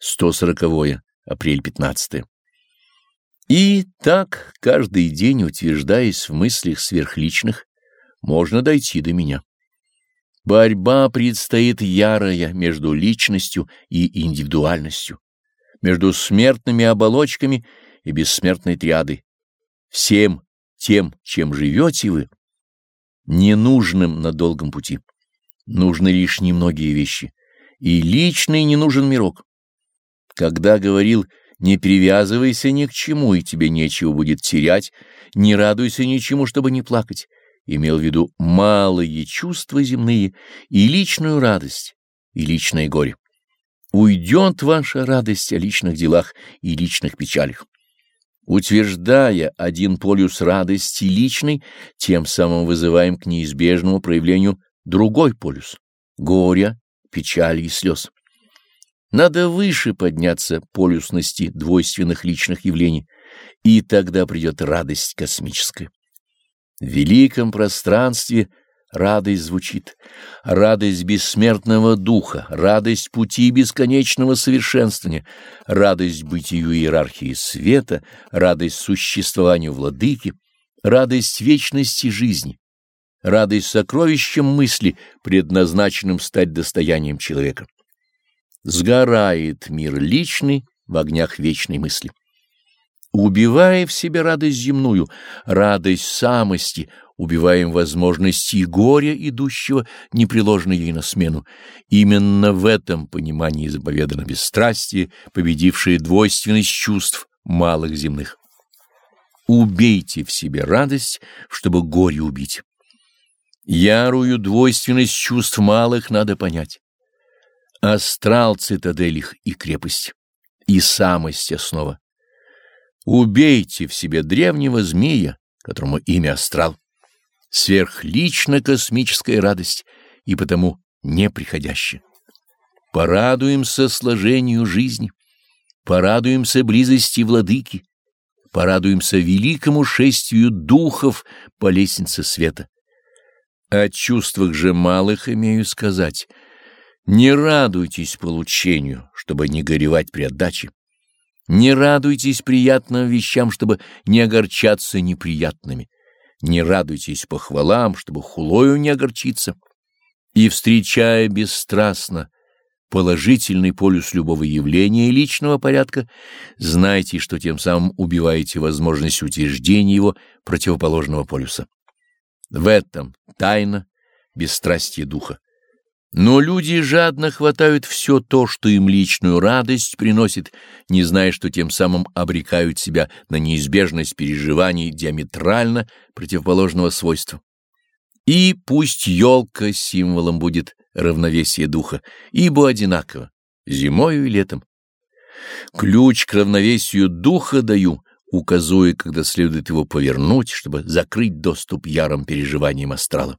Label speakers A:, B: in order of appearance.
A: 140 апрель 15 И так, каждый день утверждаясь в мыслях сверхличных, можно дойти до меня. Борьба предстоит ярая между личностью и индивидуальностью, между смертными оболочками и бессмертной триадой. Всем тем, чем живете вы, ненужным на долгом пути. Нужны лишь немногие вещи, и личный не нужен мирок. Когда говорил «не привязывайся ни к чему, и тебе нечего будет терять», «не радуйся ничему, чтобы не плакать», имел в виду малые чувства земные и личную радость, и личное горе. Уйдет ваша радость о личных делах и личных печалях. Утверждая один полюс радости личной, тем самым вызываем к неизбежному проявлению другой полюс — горя, печали и слез. Надо выше подняться полюсности двойственных личных явлений, и тогда придет радость космическая. В великом пространстве радость звучит, радость бессмертного духа, радость пути бесконечного совершенствования, радость бытию иерархии света, радость существованию владыки, радость вечности жизни, радость сокровищем мысли, предназначенным стать достоянием человека. Сгорает мир личный в огнях вечной мысли убивая в себе радость земную, радость самости, убиваем возможности горя, идущего непреложно ей на смену. Именно в этом понимании заповедано бесстрастие, победившее двойственность чувств малых земных. Убейте в себе радость, чтобы горе убить. Ярую двойственность чувств малых надо понять. Астрал цитадель их и крепость, и самость основа. Убейте в себе древнего змея, которому имя астрал. Сверхлично космическая радость и потому неприходящая. Порадуемся сложению жизни, порадуемся близости владыки, порадуемся великому шествию духов по лестнице света. О чувствах же малых имею сказать. Не радуйтесь получению, чтобы не горевать при отдаче. Не радуйтесь приятным вещам, чтобы не огорчаться неприятными. Не радуйтесь похвалам, чтобы хулою не огорчиться. И, встречая бесстрастно положительный полюс любого явления личного порядка, знайте, что тем самым убиваете возможность утверждения его противоположного полюса. В этом тайна бесстрастия духа. Но люди жадно хватают все то, что им личную радость приносит, не зная, что тем самым обрекают себя на неизбежность переживаний диаметрально противоположного свойства. И пусть елка символом будет равновесия духа, ибо одинаково, зимою и летом. Ключ к равновесию духа даю, указуя, когда следует его повернуть, чтобы закрыть доступ ярым переживаниям астрала.